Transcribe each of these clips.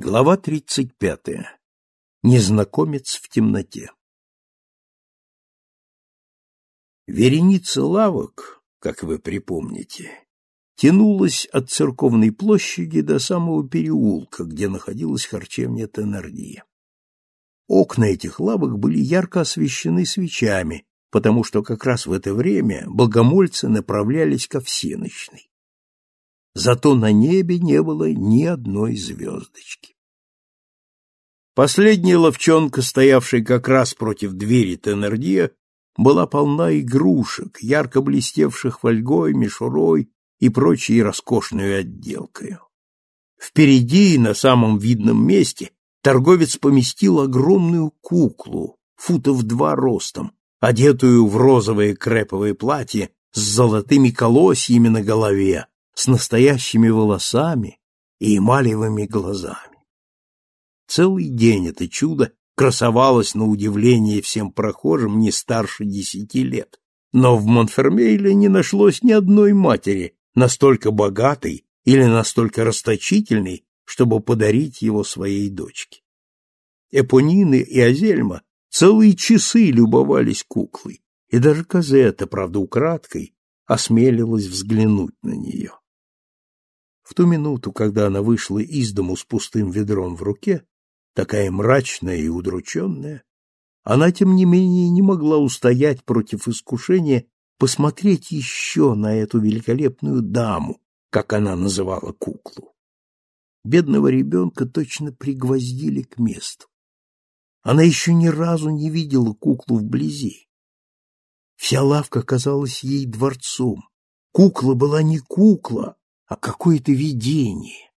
Глава тридцать пятая. Незнакомец в темноте. Вереница лавок, как вы припомните, тянулась от церковной площади до самого переулка, где находилась харчевня Теннердия. Окна этих лавок были ярко освещены свечами, потому что как раз в это время богомольцы направлялись ко всеночной зато на небе не было ни одной звездочки. Последняя ловчонка, стоявшая как раз против двери Теннердье, была полна игрушек, ярко блестевших фольгой, мишурой и прочей роскошной отделкой. Впереди, на самом видном месте, торговец поместил огромную куклу, футов два ростом, одетую в розовое креповое платье с золотыми колосьями на голове, с настоящими волосами и эмалевыми глазами. Целый день это чудо красовалось на удивление всем прохожим не старше десяти лет, но в Монфермейле не нашлось ни одной матери, настолько богатой или настолько расточительной, чтобы подарить его своей дочке. Эпонины и Азельма целые часы любовались куклой, и даже Казета, правда, украдкой, осмелилась взглянуть на нее. В ту минуту, когда она вышла из дому с пустым ведром в руке, такая мрачная и удрученная, она, тем не менее, не могла устоять против искушения посмотреть еще на эту великолепную даму, как она называла куклу. Бедного ребенка точно пригвоздили к месту. Она еще ни разу не видела куклу вблизи. Вся лавка казалась ей дворцом. Кукла была не кукла, а какое-то видение.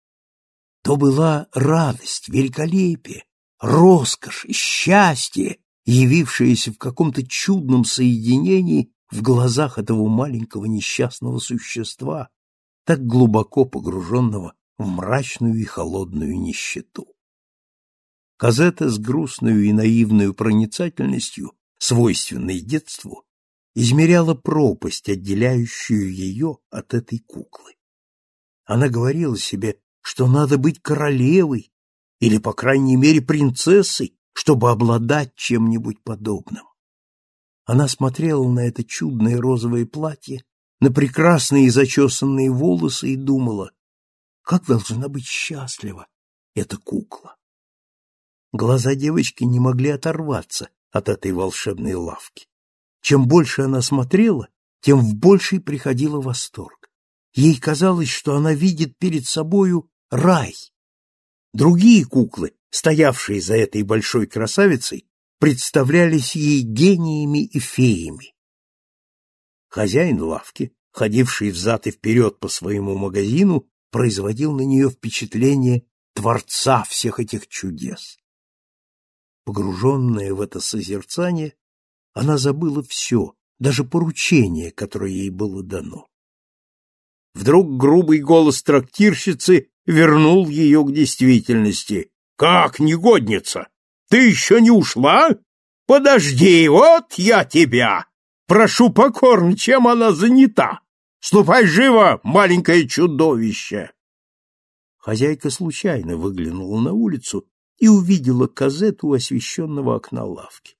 То была радость, великолепие, роскошь счастье, явившееся в каком-то чудном соединении в глазах этого маленького несчастного существа, так глубоко погруженного в мрачную и холодную нищету. Казета с грустной и наивной проницательностью, свойственной детству, измеряла пропасть, отделяющую ее от этой куклы. Она говорила себе, что надо быть королевой или, по крайней мере, принцессой, чтобы обладать чем-нибудь подобным. Она смотрела на это чудное розовое платье, на прекрасные зачесанные волосы и думала, как должна быть счастлива эта кукла. Глаза девочки не могли оторваться от этой волшебной лавки. Чем больше она смотрела, тем в больший приходила восторг. Ей казалось, что она видит перед собою рай. Другие куклы, стоявшие за этой большой красавицей, представлялись ей гениями и феями. Хозяин лавки, ходивший взад и вперед по своему магазину, производил на нее впечатление творца всех этих чудес. Погруженная в это созерцание, она забыла все, даже поручение, которое ей было дано. Вдруг грубый голос трактирщицы вернул ее к действительности. «Как, негодница? Ты еще не ушла? Подожди, вот я тебя! Прошу покорм, чем она занята? Ступай живо, маленькое чудовище!» Хозяйка случайно выглянула на улицу и увидела Казету у освещенного окна лавки.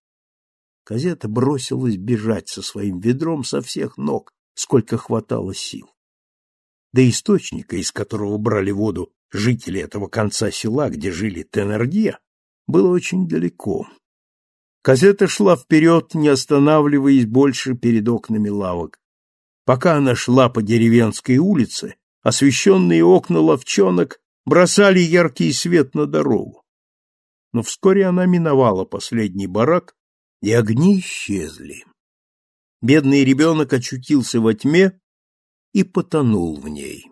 Казета бросилась бежать со своим ведром со всех ног, сколько хватало сил до источника, из которого брали воду жители этого конца села, где жили Теннердье, было очень далеко. Казета шла вперед, не останавливаясь больше перед окнами лавок. Пока она шла по деревенской улице, освещенные окна ловчонок бросали яркий свет на дорогу. Но вскоре она миновала последний барак, и огни исчезли. Бедный ребенок очутился во тьме и потонул в ней.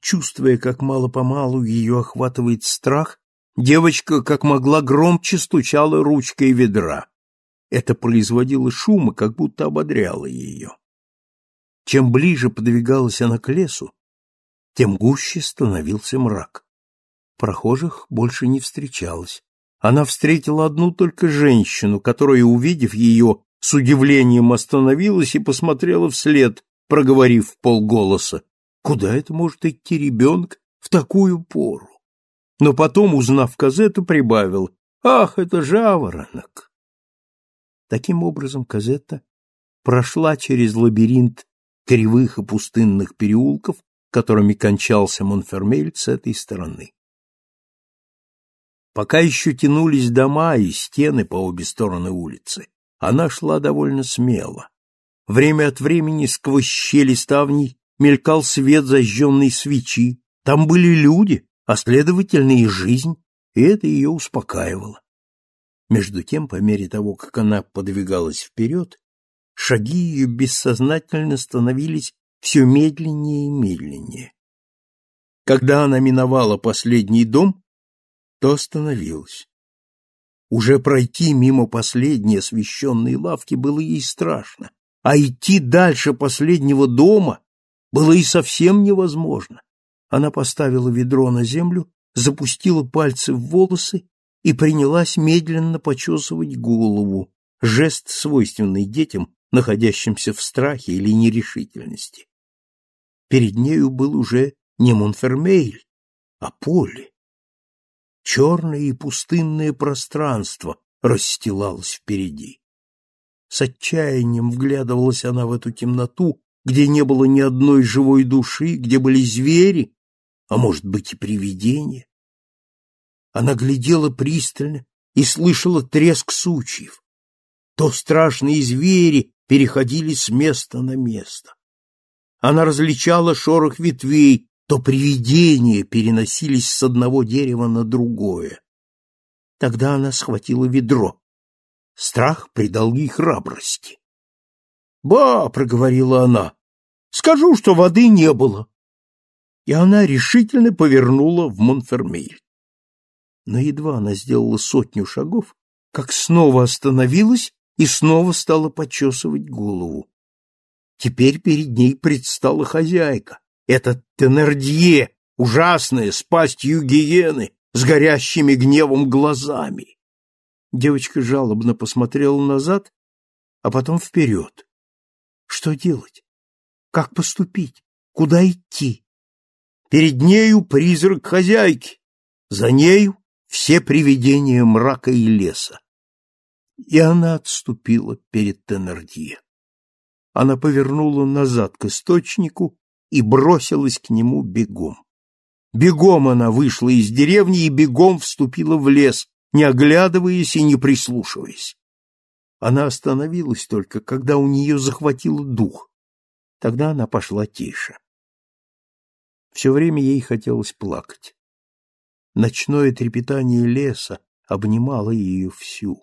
Чувствуя, как мало-помалу ее охватывает страх, девочка, как могла, громче стучала ручкой ведра. Это производило шум и как будто ободряло ее. Чем ближе подвигалась она к лесу, тем гуще становился мрак. Прохожих больше не встречалось. Она встретила одну только женщину, которая, увидев ее, с удивлением остановилась и посмотрела вслед, проговорив полголоса, куда это может идти ребенок в такую пору? но потом, узнав Казетту, прибавил «Ах, это жаворонок!». Таким образом, Казетта прошла через лабиринт кривых и пустынных переулков, которыми кончался Монфермель с этой стороны. Пока еще тянулись дома и стены по обе стороны улицы, она шла довольно смело. Время от времени сквозь щели ставней мелькал свет зажженной свечи. Там были люди, а следовательно и жизнь, и это ее успокаивало. Между тем, по мере того, как она подвигалась вперед, шаги ее бессознательно становились все медленнее и медленнее. Когда она миновала последний дом, то остановилась. Уже пройти мимо последней освещенной лавки было ей страшно, а идти дальше последнего дома было и совсем невозможно. Она поставила ведро на землю, запустила пальцы в волосы и принялась медленно почесывать голову, жест, свойственный детям, находящимся в страхе или нерешительности. Перед нею был уже не Монфермейль, а поле. Черное и пустынное пространство расстилалось впереди. С отчаянием вглядывалась она в эту темноту, где не было ни одной живой души, где были звери, а может быть и привидения. Она глядела пристально и слышала треск сучьев. То страшные звери переходили с места на место. Она различала шорох ветвей, то привидения переносились с одного дерева на другое. Тогда она схватила ведро. Страх придал ей храбрости. «Ба!» — проговорила она. «Скажу, что воды не было». И она решительно повернула в Монфермейль. Но едва она сделала сотню шагов, как снова остановилась и снова стала почесывать голову. Теперь перед ней предстала хозяйка. Это Тенардье, ужасная, с пастью гиены, с горящими гневом глазами. Девочка жалобно посмотрела назад, а потом вперед. Что делать? Как поступить? Куда идти? Перед нею призрак хозяйки, за нею все привидения мрака и леса. И она отступила перед Тенардье она повернула назад к источнику и бросилась к нему бегом. Бегом она вышла из деревни и бегом вступила в лес, не оглядываясь и не прислушиваясь. Она остановилась только, когда у нее захватило дух. Тогда она пошла тише. Все время ей хотелось плакать. Ночное трепетание леса обнимало ее всю.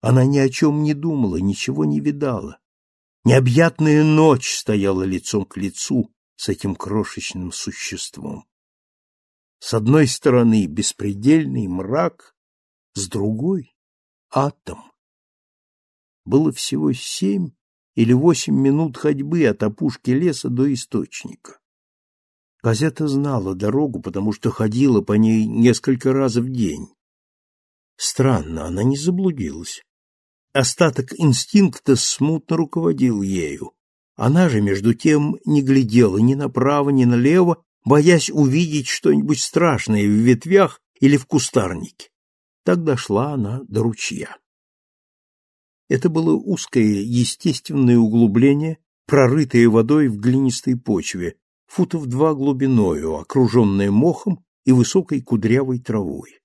Она ни о чем не думала, ничего не видала. Необъятная ночь стояла лицом к лицу с этим крошечным существом. С одной стороны беспредельный мрак, с другой — атом. Было всего семь или восемь минут ходьбы от опушки леса до источника. Газета знала дорогу, потому что ходила по ней несколько раз в день. Странно, она не заблудилась. Остаток инстинкта смутно руководил ею. Она же, между тем, не глядела ни направо, ни налево, боясь увидеть что-нибудь страшное в ветвях или в кустарнике. Так дошла она до ручья. Это было узкое естественное углубление, прорытое водой в глинистой почве, футов два глубиною, окруженное мохом и высокой кудрявой травой.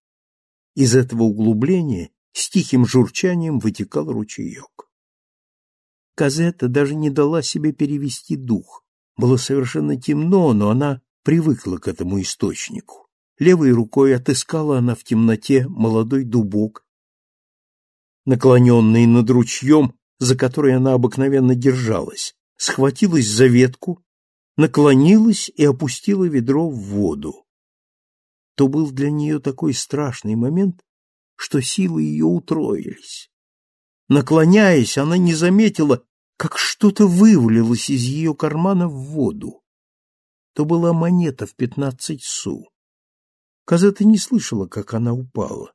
Из этого углубления с тихим журчанием вытекал ручеек. Казета даже не дала себе перевести дух. Было совершенно темно, но она привыкла к этому источнику. Левой рукой отыскала она в темноте молодой дубок, наклоненный над ручьем, за который она обыкновенно держалась, схватилась за ветку, наклонилась и опустила ведро в воду. То был для нее такой страшный момент, что силы ее утроились. Наклоняясь, она не заметила, как что-то вывалилось из ее кармана в воду. То была монета в пятнадцать су. Казета не слышала, как она упала.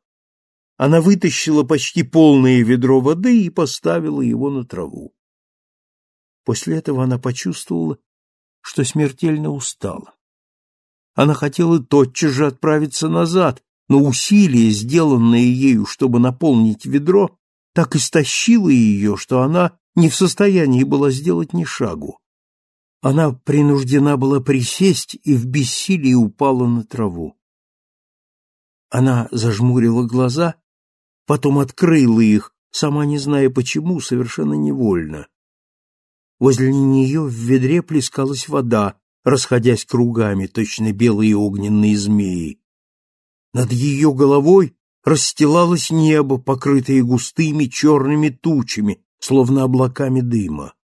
Она вытащила почти полное ведро воды и поставила его на траву. После этого она почувствовала, что смертельно устала. Она хотела тотчас же отправиться назад, но усилие, сделанное ею, чтобы наполнить ведро, так истощило ее, что она не в состоянии была сделать ни шагу. Она принуждена была присесть и в бессилии упала на траву. Она зажмурила глаза, потом открыла их, сама не зная почему, совершенно невольно. Возле нее в ведре плескалась вода, расходясь кругами, точно белые огненные змеи. Над ее головой расстилалось небо, покрытое густыми черными тучами, словно облаками дыма.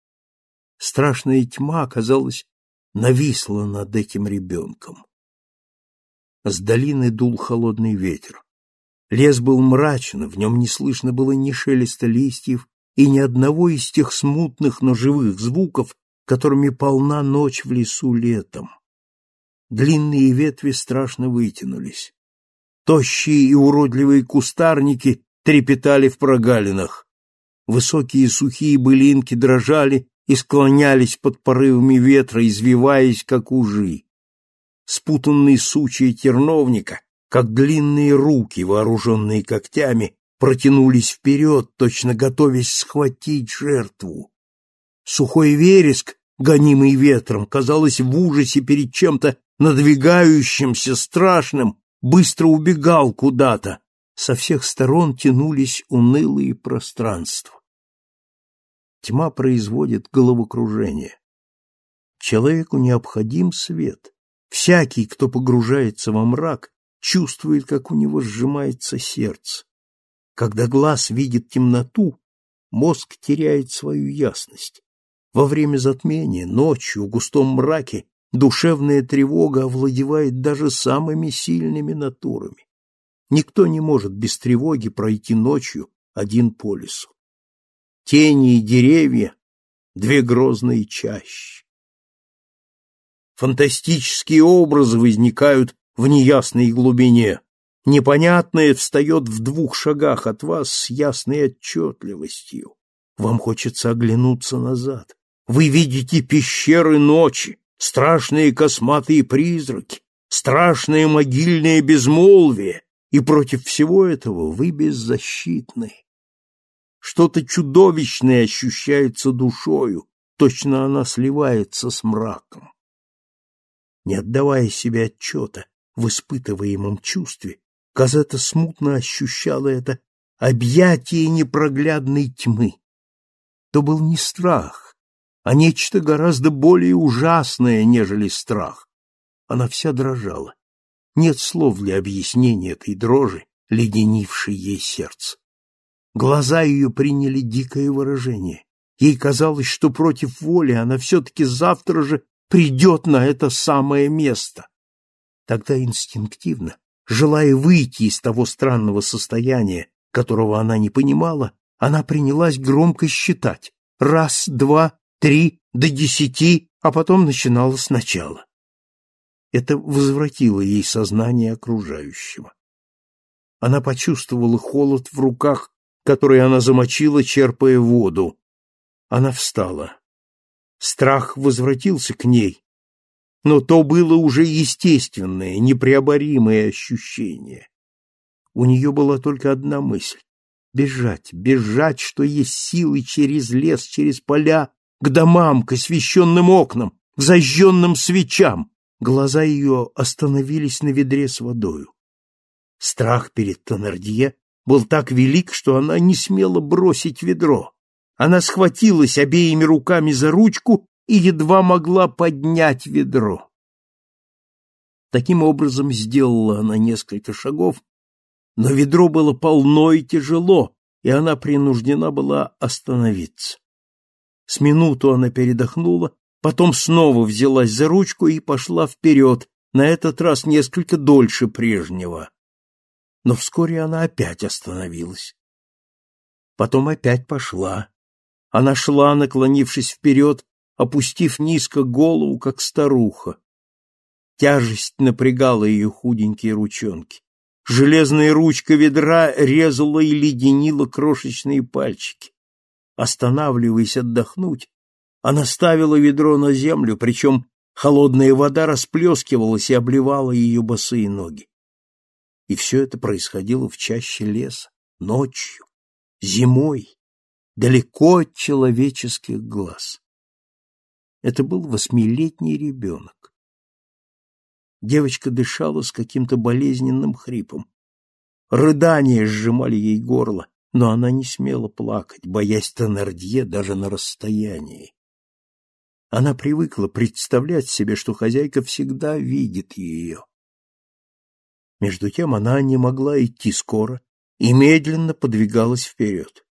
Страшная тьма, казалось, нависла над этим ребенком. С долины дул холодный ветер. Лес был мрачен, в нем не слышно было ни шелеста листьев и ни одного из тех смутных, но живых звуков, которыми полна ночь в лесу летом. Длинные ветви страшно вытянулись. Тощие и уродливые кустарники трепетали в прогалинах. Высокие сухие былинки дрожали и склонялись под порывами ветра, извиваясь, как ужи спутанные сучья терновника, как длинные руки, вооруженные когтями, протянулись вперед, точно готовясь схватить жертву. Сухой вереск, гонимый ветром, казалось в ужасе перед чем-то надвигающимся, страшным, быстро убегал куда-то. Со всех сторон тянулись унылые пространства. Тьма производит головокружение. Человеку необходим свет. Всякий, кто погружается во мрак, чувствует, как у него сжимается сердце. Когда глаз видит темноту, мозг теряет свою ясность. Во время затмения, ночью, в густом мраке, душевная тревога овладевает даже самыми сильными натурами. Никто не может без тревоги пройти ночью один по лесу. Тени и деревья — две грозные чащи. Фантастические образы возникают в неясной глубине. Непонятное встает в двух шагах от вас с ясной отчетливостью. Вам хочется оглянуться назад. Вы видите пещеры ночи, страшные косматые призраки, страшное могильное безмолвие, и против всего этого вы беззащитны. Что-то чудовищное ощущается душою, точно она сливается с мраком не отдавая себе отчета в испытываемом чувстве, Казета смутно ощущала это объятие непроглядной тьмы. То был не страх, а нечто гораздо более ужасное, нежели страх. Она вся дрожала. Нет слов для объяснения этой дрожи, леденившей ей сердце. Глаза ее приняли дикое выражение. Ей казалось, что против воли она все-таки завтра же придет на это самое место. Тогда инстинктивно, желая выйти из того странного состояния, которого она не понимала, она принялась громко считать. Раз, два, три, до десяти, а потом начинала сначала. Это возвратило ей сознание окружающего. Она почувствовала холод в руках, которые она замочила, черпая воду. Она встала. Страх возвратился к ней, но то было уже естественное, непреоборимое ощущение. У нее была только одна мысль — бежать, бежать, что есть силы через лес, через поля, к домам, к освещенным окнам, к зажженным свечам. Глаза ее остановились на ведре с водою. Страх перед Тонардье был так велик, что она не смела бросить ведро. Она схватилась обеими руками за ручку и едва могла поднять ведро. Таким образом сделала она несколько шагов, но ведро было полно и тяжело, и она принуждена была остановиться. С минуту она передохнула, потом снова взялась за ручку и пошла вперед, на этот раз несколько дольше прежнего. Но вскоре она опять остановилась. Потом опять пошла. Она шла, наклонившись вперед, опустив низко голову, как старуха. Тяжесть напрягала ее худенькие ручонки. Железная ручка ведра резала и леденила крошечные пальчики. Останавливаясь отдохнуть, она ставила ведро на землю, причем Холодная вода расплескивалась и обливала ее босые ноги. И все это происходило в чаще леса, ночью, зимой, далеко от человеческих глаз. Это был восьмилетний ребенок. Девочка дышала с каким-то болезненным хрипом. Рыдания сжимали ей горло, но она не смела плакать, боясь Теннердье даже на расстоянии. Она привыкла представлять себе, что хозяйка всегда видит ее. Между тем она не могла идти скоро и медленно подвигалась вперед.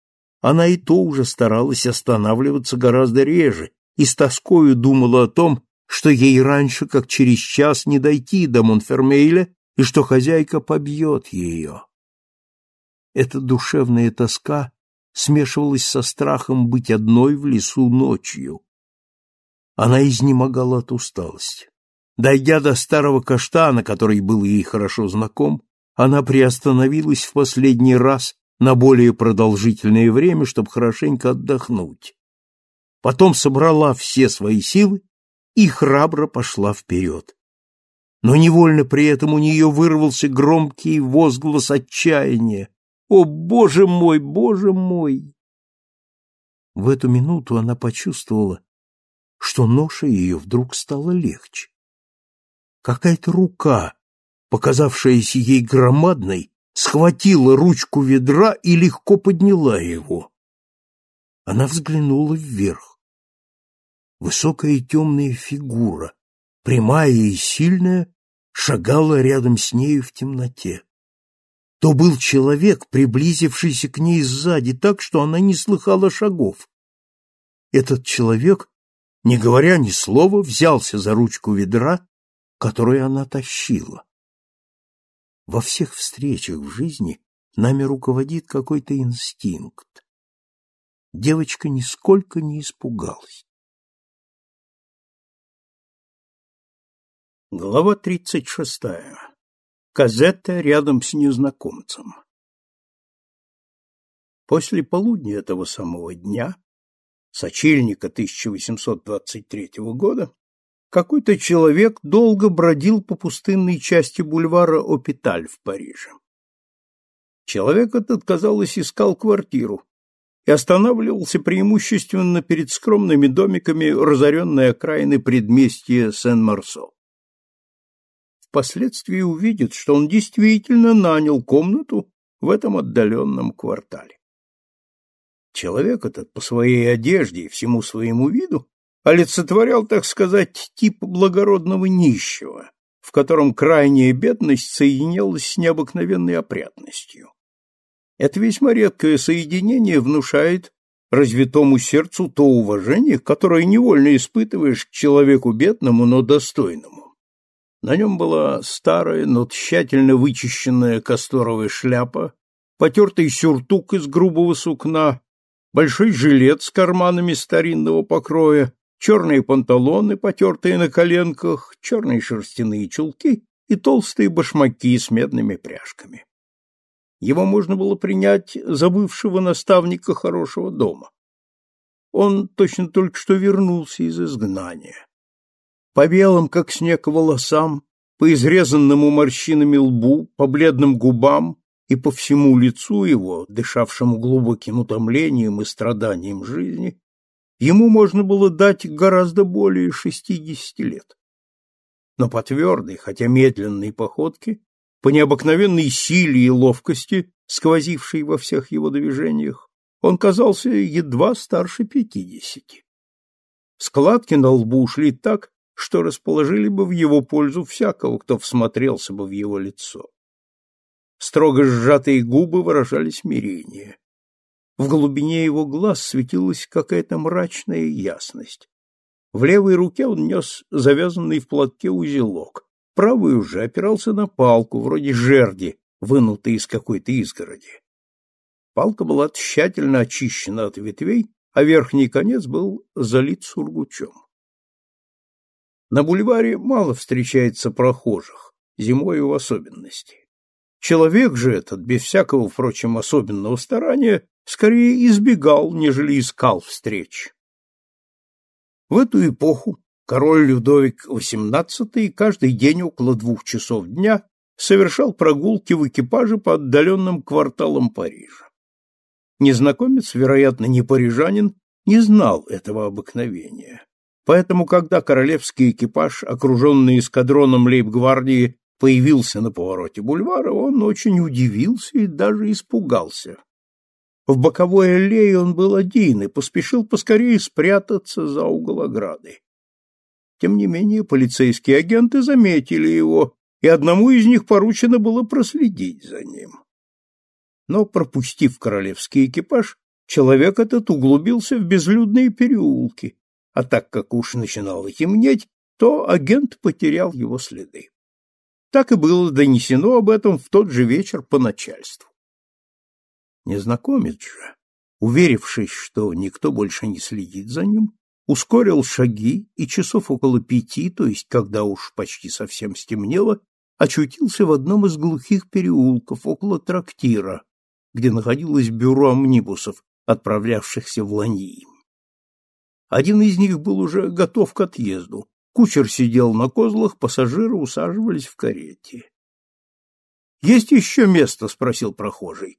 Она и то уже старалась останавливаться гораздо реже и с тоскою думала о том, что ей раньше, как через час, не дойти до Монфермейля и что хозяйка побьет ее. Эта душевная тоска смешивалась со страхом быть одной в лесу ночью. Она изнемогала от усталости. Дойдя до старого каштана, который был ей хорошо знаком, она приостановилась в последний раз на более продолжительное время, чтобы хорошенько отдохнуть. Потом собрала все свои силы и храбро пошла вперед. Но невольно при этом у нее вырвался громкий возглас отчаяния. «О, Боже мой, Боже мой!» В эту минуту она почувствовала, что ноша ее вдруг стала легче. Какая-то рука, показавшаяся ей громадной, схватила ручку ведра и легко подняла его. Она взглянула вверх. Высокая темная фигура, прямая и сильная, шагала рядом с нею в темноте. То был человек, приблизившийся к ней сзади так, что она не слыхала шагов. Этот человек, не говоря ни слова, взялся за ручку ведра которую она тащила. Во всех встречах в жизни нами руководит какой-то инстинкт. Девочка нисколько не испугалась. Глава тридцать шестая. Казетта рядом с незнакомцем. После полудня этого самого дня, сочельника 1823 года, какой-то человек долго бродил по пустынной части бульвара Опиталь в Париже. Человек этот, казалось, искал квартиру и останавливался преимущественно перед скромными домиками разоренной окраины предместья Сен-Марсо. Впоследствии увидит, что он действительно нанял комнату в этом отдаленном квартале. Человек этот по своей одежде и всему своему виду олицетворял, так сказать, тип благородного нищего, в котором крайняя бедность соединялась с необыкновенной опрятностью. Это весьма редкое соединение внушает развитому сердцу то уважение, которое невольно испытываешь к человеку бедному, но достойному. На нем была старая, но тщательно вычищенная касторовая шляпа, потертый сюртук из грубого сукна, большой жилет с карманами старинного покроя, черные панталоны, потертые на коленках, черные шерстяные чулки и толстые башмаки с медными пряжками. Его можно было принять за бывшего наставника хорошего дома. Он точно только что вернулся из изгнания. По белым, как снег, волосам, по изрезанному морщинами лбу, по бледным губам и по всему лицу его, дышавшему глубоким утомлением и страданием жизни, ему можно было дать гораздо более шестидесяти лет. Но по твердой, хотя медленной походке, по необыкновенной силе и ловкости, сквозившей во всех его движениях, он казался едва старше пятидесяти. Складки на лбу ушли так, что расположили бы в его пользу всякого, кто всмотрелся бы в его лицо. Строго сжатые губы выражали смирение. В глубине его глаз светилась какая-то мрачная ясность. В левой руке он нес завязанный в платке узелок, правый уже опирался на палку, вроде жерди, вынутой из какой-то изгороди. Палка была тщательно очищена от ветвей, а верхний конец был залит сургучом. На бульваре мало встречается прохожих, зимой в особенности. Человек же этот, без всякого, впрочем, особенного старания, скорее избегал, нежели искал встреч. В эту эпоху, Король Людовик XVIII каждый день около двух часов дня совершал прогулки в экипаже по отдаленным кварталам Парижа. Незнакомец, вероятно, не парижанин, не знал этого обыкновения. Поэтому, когда королевский экипаж, окруженный эскадроном лейб-гвардии, появился на повороте бульвара, он очень удивился и даже испугался. В боковой аллее он был один и поспешил поскорее спрятаться за угол ограды. Тем не менее, полицейские агенты заметили его, и одному из них поручено было проследить за ним. Но, пропустив королевский экипаж, человек этот углубился в безлюдные переулки, а так как уж начинало темнеть, то агент потерял его следы. Так и было донесено об этом в тот же вечер по начальству. Незнакомец же, уверившись, что никто больше не следит за ним, ускорил шаги и часов около пяти, то есть когда уж почти совсем стемнело, очутился в одном из глухих переулков около трактира, где находилось бюро амнибусов, отправлявшихся в Ланьи. Один из них был уже готов к отъезду, Кучер сидел на козлах, пассажиры усаживались в карете. «Есть еще место?» — спросил прохожий.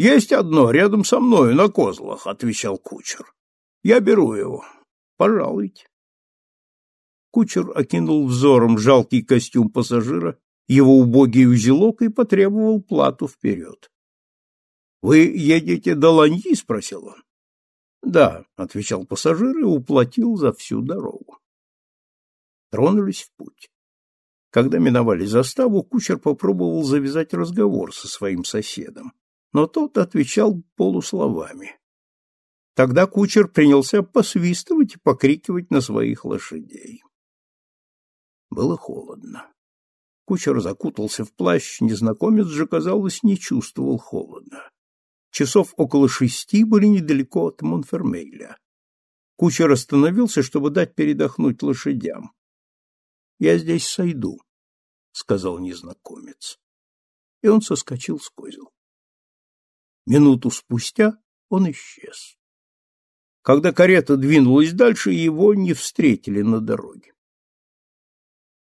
«Есть одно, рядом со мною, на козлах», — отвечал кучер. «Я беру его. Пожалуйте». Кучер окинул взором жалкий костюм пассажира, его убогий узелок и потребовал плату вперед. — Вы едете до Ланьи? — спросил он. — Да, — отвечал пассажир и уплатил за всю дорогу тронулись в путь. Когда миновали заставу, кучер попробовал завязать разговор со своим соседом, но тот отвечал полусловами. Тогда кучер принялся посвистывать и покрикивать на своих лошадей. Было холодно. Кучер закутался в плащ, незнакомец же, казалось, не чувствовал холода. Часов около шести были недалеко от Монфермейля. Кучер остановился, чтобы дать передохнуть лошадям. Я здесь сойду, сказал незнакомец. И он соскочил с козел. Минуту спустя он исчез. Когда карета двинулась дальше, его не встретили на дороге.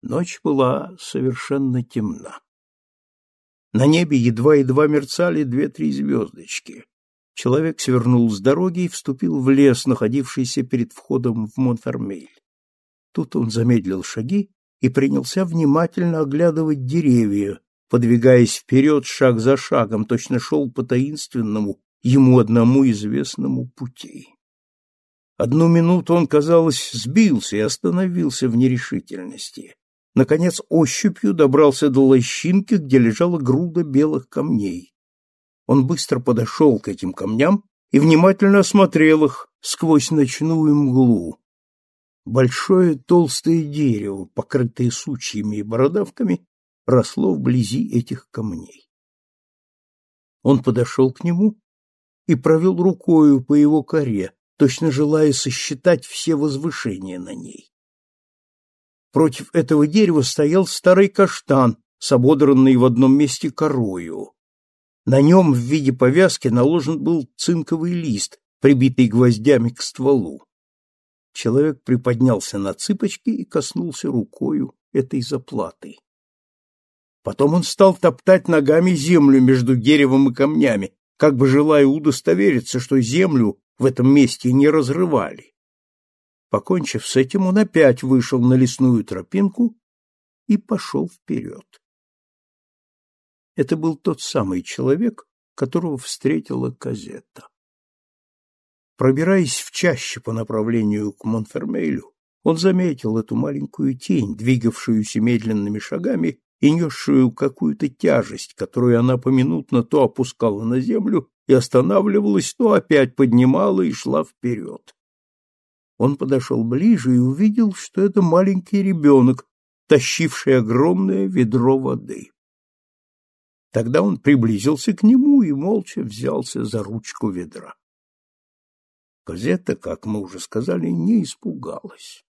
Ночь была совершенно темна. На небе едва-едва мерцали две-три звездочки. Человек свернул с дороги и вступил в лес, находившийся перед входом в Монфермейль. Тут он замедлил шаги и принялся внимательно оглядывать деревья, подвигаясь вперед шаг за шагом, точно шел по таинственному, ему одному известному пути. Одну минуту он, казалось, сбился и остановился в нерешительности. Наконец ощупью добрался до лощинки, где лежала груда белых камней. Он быстро подошел к этим камням и внимательно осмотрел их сквозь ночную мглу. Большое толстое дерево, покрытое сучьями и бородавками, росло вблизи этих камней. Он подошел к нему и провел рукою по его коре, точно желая сосчитать все возвышения на ней. Против этого дерева стоял старый каштан с ободранной в одном месте корою. На нем в виде повязки наложен был цинковый лист, прибитый гвоздями к стволу. Человек приподнялся на цыпочки и коснулся рукою этой заплаты. Потом он стал топтать ногами землю между деревом и камнями, как бы желая удостовериться, что землю в этом месте не разрывали. Покончив с этим, он опять вышел на лесную тропинку и пошел вперед. Это был тот самый человек, которого встретила Казетта. Пробираясь в чаще по направлению к Монфермейлю, он заметил эту маленькую тень, двигавшуюся медленными шагами и несшую какую-то тяжесть, которую она поминутно то опускала на землю и останавливалась, то опять поднимала и шла вперед. Он подошел ближе и увидел, что это маленький ребенок, тащивший огромное ведро воды. Тогда он приблизился к нему и молча взялся за ручку ведра. Казета, как мы уже сказали, не испугалась.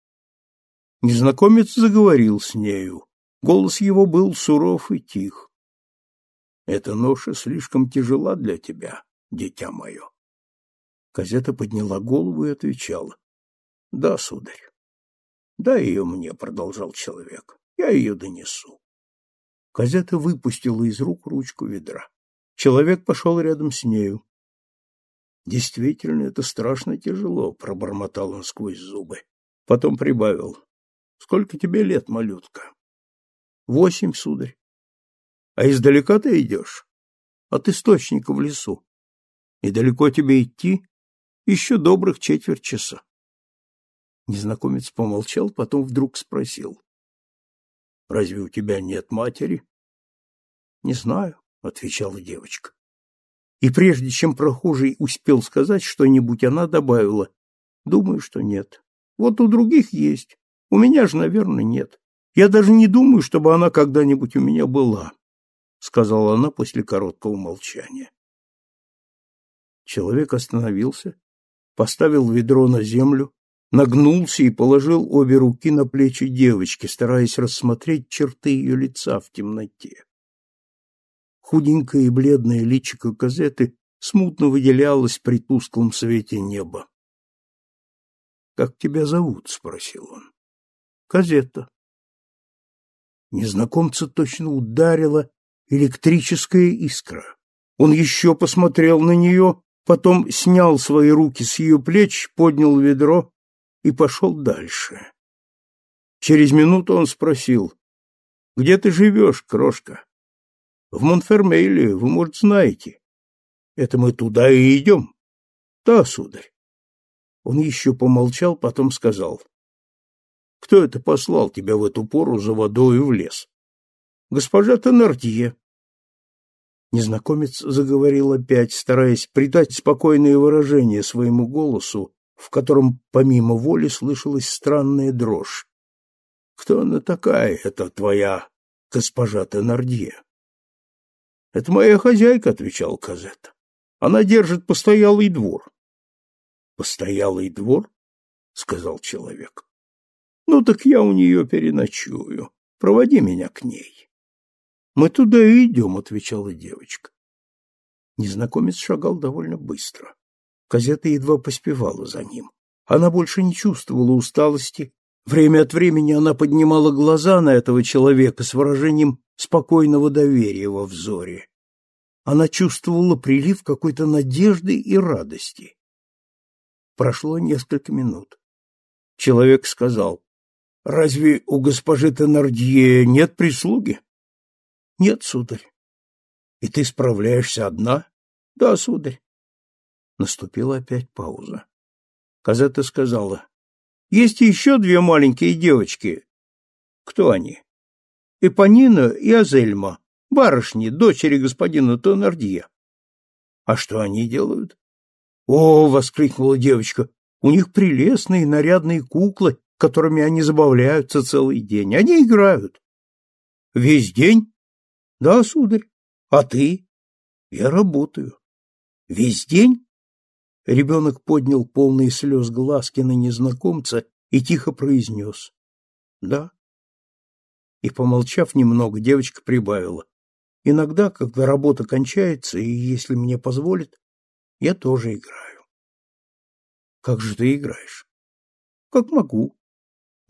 Незнакомец заговорил с нею. Голос его был суров и тих. «Эта ноша слишком тяжела для тебя, дитя мое». Казета подняла голову и отвечала. «Да, сударь». Дай ее мне, продолжал человек. Я ее донесу. Казета выпустила из рук ручку ведра. Человек пошел рядом с нею. Действительно, это страшно тяжело, пробормотал он сквозь зубы. Потом прибавил. Сколько тебе лет, малютка? Восемь, сударь. А издалека ты идешь? От источника в лесу. И далеко тебе идти? Еще добрых четверть часа. Незнакомец помолчал, потом вдруг спросил. — Разве у тебя нет матери? — Не знаю, — отвечала девочка. И прежде чем прохожий успел сказать что-нибудь, она добавила. — Думаю, что нет. Вот у других есть. У меня же, наверное, нет. Я даже не думаю, чтобы она когда-нибудь у меня была, — сказала она после короткого молчания. Человек остановился, поставил ведро на землю, нагнулся и положил обе руки на плечи девочки, стараясь рассмотреть черты ее лица в темноте. Худенькое и бледное личико Казеты смутно выделялось при тусклом свете неба. — Как тебя зовут? — спросил он. — Казета. Незнакомца точно ударила электрическая искра. Он еще посмотрел на нее, потом снял свои руки с ее плеч, поднял ведро и пошел дальше. Через минуту он спросил, «Где ты живешь, крошка?» «В Монфермейле, вы, может, знаете». «Это мы туда и идем?» «Да, сударь». Он еще помолчал, потом сказал, «Кто это послал тебя в эту пору за водой в лес?» «Госпожа Теннертье». Незнакомец заговорил опять, стараясь придать спокойное выражение своему голосу, в котором помимо воли слышалась странная дрожь. «Кто она такая, эта твоя госпожа Теннердье?» «Это моя хозяйка», — отвечал Казет. «Она держит постоялый двор». «Постоялый двор?» — сказал человек. «Ну так я у нее переночую. Проводи меня к ней». Мы туда и идем, отвечала девочка. Незнакомец шагал довольно быстро. Казета едва поспевала за ним. Она больше не чувствовала усталости. Время от времени она поднимала глаза на этого человека с выражением спокойного доверия во взоре. Она чувствовала прилив какой-то надежды и радости. Прошло несколько минут. Человек сказал, «Разве у госпожи Теннердье нет прислуги?» Нет, сударь. И ты справляешься одна? Да, сударь. Наступила опять пауза. Казета сказала. Есть еще две маленькие девочки. Кто они? Эпонина и Азельма, барышни, дочери господина Тонардье. А что они делают? О, воскликнула девочка, у них прелестные нарядные куклы, которыми они забавляются целый день. Они играют. Весь день? Да, сударь. А ты? Я работаю. Весь день? Ребенок поднял полные слез глазки на незнакомца и тихо произнес. Да. И, помолчав немного, девочка прибавила. Иногда, когда работа кончается, и если мне позволит, я тоже играю. Как же ты играешь? Как могу.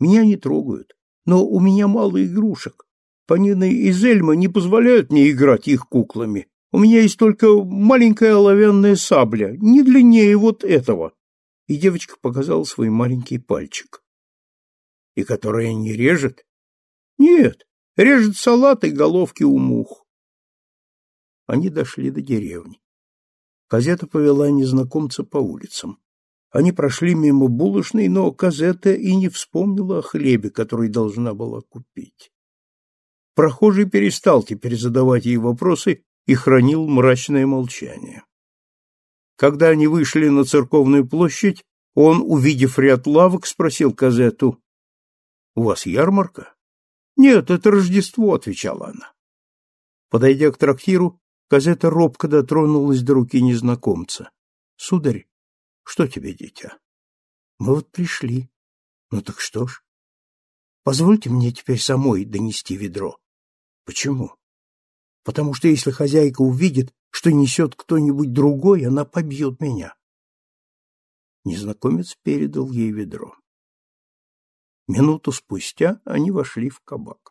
Меня не трогают, но у меня мало игрушек. Панина и Зельма не позволяют мне играть их куклами. У меня есть только маленькая оловянная сабля, не длиннее вот этого. И девочка показала свой маленький пальчик. И которая не режет? Нет, режет салат и головки у мух. Они дошли до деревни. Казета повела незнакомца по улицам. Они прошли мимо булочной, но Казета и не вспомнила о хлебе, который должна была купить. Прохожий перестал теперь задавать ей вопросы и хранил мрачное молчание. Когда они вышли на церковную площадь, он, увидев ряд лавок, спросил Казету, «У вас ярмарка?» «Нет, это Рождество», — отвечала она. Подойдя к трактиру, Казета робко дотронулась до руки незнакомца. «Сударь, что тебе, дитя?» «Мы вот пришли». «Ну так что ж?» «Позвольте мне теперь самой донести ведро». Почему? Потому что если хозяйка увидит, что несет кто-нибудь другой, она побьет меня. Незнакомец передал ей ведро. Минуту спустя они вошли в кабак.